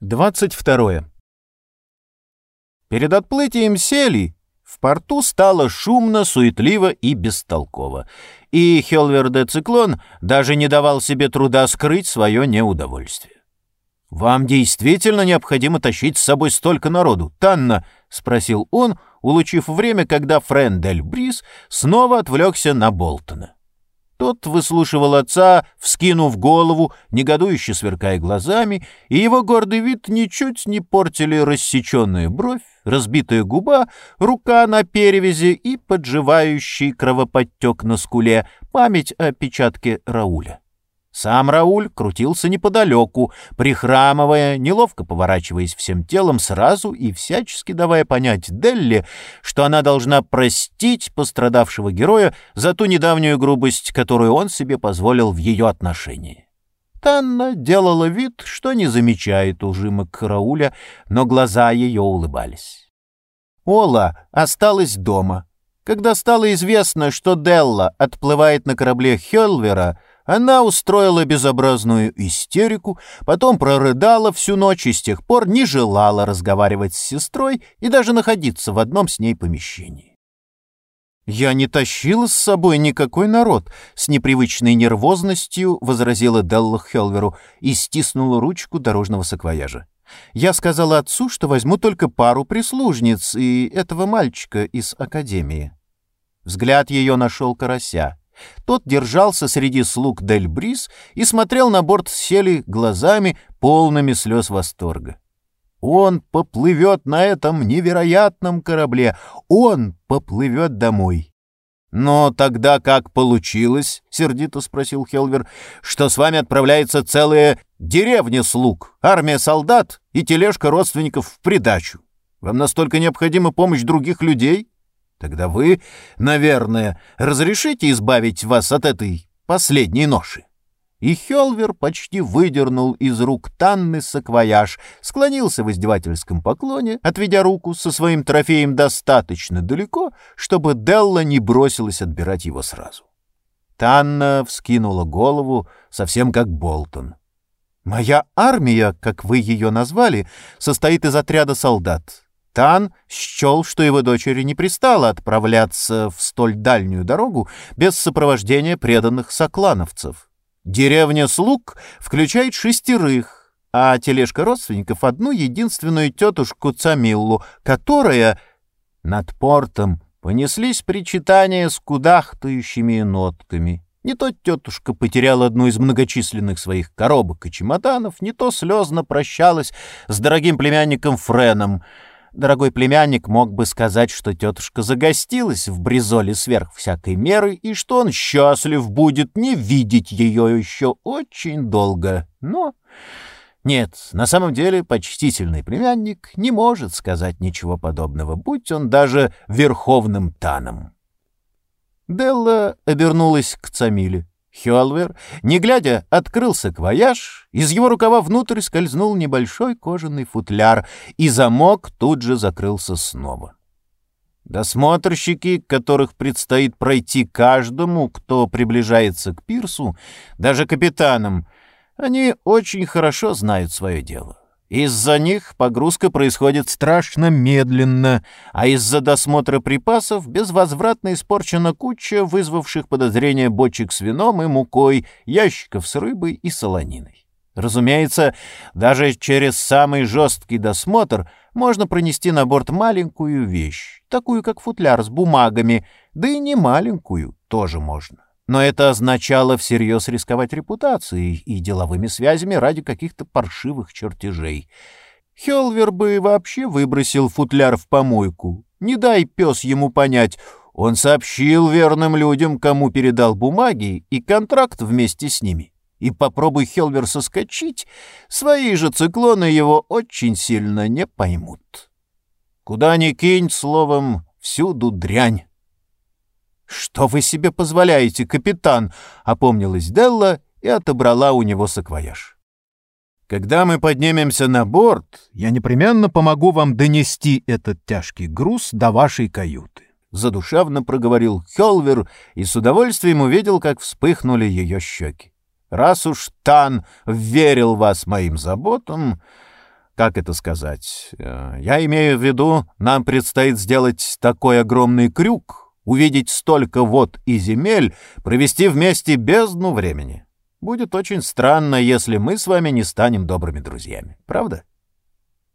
22. Перед отплытием сели в порту стало шумно, суетливо и бестолково. И Хелвер де Циклон даже не давал себе труда скрыть свое неудовольствие. «Вам действительно необходимо тащить с собой столько народу, Танна?» — спросил он, улучив время, когда Френдель Брис снова отвлекся на Болтона. Тот выслушивал отца, вскинув голову, негодующе сверкая глазами, и его гордый вид ничуть не портили рассеченная бровь, разбитая губа, рука на перевязи и подживающий кровоподтек на скуле, память о печатке Рауля. Сам Рауль крутился неподалеку, прихрамывая, неловко поворачиваясь всем телом сразу и всячески давая понять Делли, что она должна простить пострадавшего героя за ту недавнюю грубость, которую он себе позволил в ее отношении. Танна делала вид, что не замечает ужимок Рауля, но глаза ее улыбались. Ола осталась дома. Когда стало известно, что Делла отплывает на корабле Хелвера, она устроила безобразную истерику, потом прорыдала всю ночь и с тех пор не желала разговаривать с сестрой и даже находиться в одном с ней помещении. «Я не тащила с собой никакой народ», — с непривычной нервозностью возразила Делла Хелверу и стиснула ручку дорожного саквояжа. «Я сказала отцу, что возьму только пару прислужниц и этого мальчика из академии». Взгляд ее нашел карася. Тот держался среди слуг Дель Брис и смотрел на борт сели глазами, полными слез восторга. Он поплывет на этом невероятном корабле, он поплывет домой. «Но тогда как получилось, — сердито спросил Хелвер, — что с вами отправляется целая деревня слуг, армия солдат и тележка родственников в придачу? Вам настолько необходима помощь других людей?» Тогда вы, наверное, разрешите избавить вас от этой последней ноши. И Хелвер почти выдернул из рук Танны саквояж, склонился в издевательском поклоне, отведя руку со своим трофеем достаточно далеко, чтобы Делла не бросилась отбирать его сразу. Танна вскинула голову, совсем как Болтон. «Моя армия, как вы ее назвали, состоит из отряда солдат. Тан счел, что его дочери не пристало отправляться в столь дальнюю дорогу без сопровождения преданных соклановцев. Деревня слуг включает шестерых, а тележка родственников — одну единственную тетушку Цамиллу, которая над портом понеслись причитания с кудахтающими нотками. Не то тетушка потеряла одну из многочисленных своих коробок и чемоданов, не то слезно прощалась с дорогим племянником Френом — Дорогой племянник мог бы сказать, что тетушка загостилась в Бризоле сверх всякой меры и что он счастлив будет не видеть ее еще очень долго. Но нет, на самом деле почтительный племянник не может сказать ничего подобного, будь он даже верховным таном. Делла обернулась к Цамиле. Хелвер, не глядя, открыл саквояж, из его рукава внутрь скользнул небольшой кожаный футляр, и замок тут же закрылся снова. Досмотрщики, которых предстоит пройти каждому, кто приближается к пирсу, даже капитанам, они очень хорошо знают свое дело. Из-за них погрузка происходит страшно медленно, а из-за досмотра припасов безвозвратно испорчена куча вызвавших подозрения бочек с вином и мукой, ящиков с рыбой и солониной. Разумеется, даже через самый жесткий досмотр можно пронести на борт маленькую вещь, такую как футляр с бумагами, да и не маленькую тоже можно но это означало всерьез рисковать репутацией и деловыми связями ради каких-то паршивых чертежей. Хелвер бы вообще выбросил футляр в помойку. Не дай пес ему понять. Он сообщил верным людям, кому передал бумаги и контракт вместе с ними. И попробуй Хелвер соскочить, свои же циклоны его очень сильно не поймут. Куда ни кинь, словом, всюду дрянь. «Что вы себе позволяете, капитан?» — опомнилась Делла и отобрала у него саквояж. «Когда мы поднимемся на борт, я непременно помогу вам донести этот тяжкий груз до вашей каюты», — задушевно проговорил Хелвер и с удовольствием увидел, как вспыхнули ее щеки. «Раз уж Тан верил вас моим заботам, как это сказать? Э, я имею в виду, нам предстоит сделать такой огромный крюк, увидеть столько вод и земель, провести вместе бездну времени. Будет очень странно, если мы с вами не станем добрыми друзьями. Правда?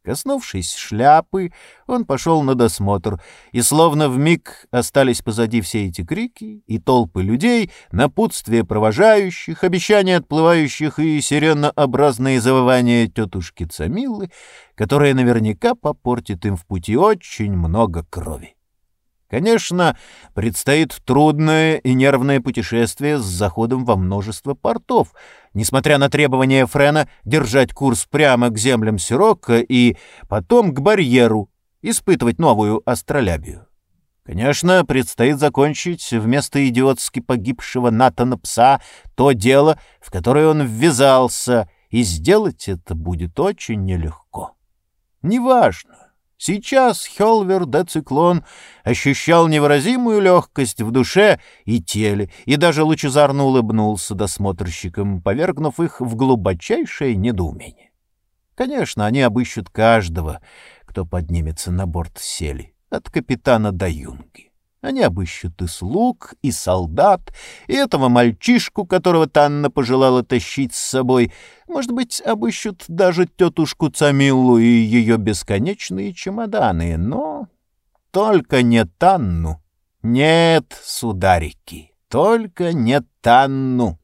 Коснувшись шляпы, он пошел на досмотр, и словно в миг остались позади все эти крики и толпы людей, напутствие провожающих, обещания отплывающих и сиренообразные завывания тетушки Цамилы, которая наверняка попортит им в пути очень много крови. Конечно, предстоит трудное и нервное путешествие с заходом во множество портов, несмотря на требования Френа держать курс прямо к землям Сирока и потом к барьеру, испытывать новую астролябию. Конечно, предстоит закончить вместо идиотски погибшего Натана Пса то дело, в которое он ввязался, и сделать это будет очень нелегко. Неважно, Сейчас Хелвер де Циклон ощущал невыразимую легкость в душе и теле, и даже лучезарно улыбнулся досмотрщикам, повергнув их в глубочайшее недоумение. Конечно, они обыщут каждого, кто поднимется на борт сели, от капитана до юнги. Они обыщут и слуг, и солдат, и этого мальчишку, которого Танна пожелала тащить с собой. Может быть, обыщут даже тетушку Цамиллу и ее бесконечные чемоданы, но только не Танну. Нет, сударики, только не Танну.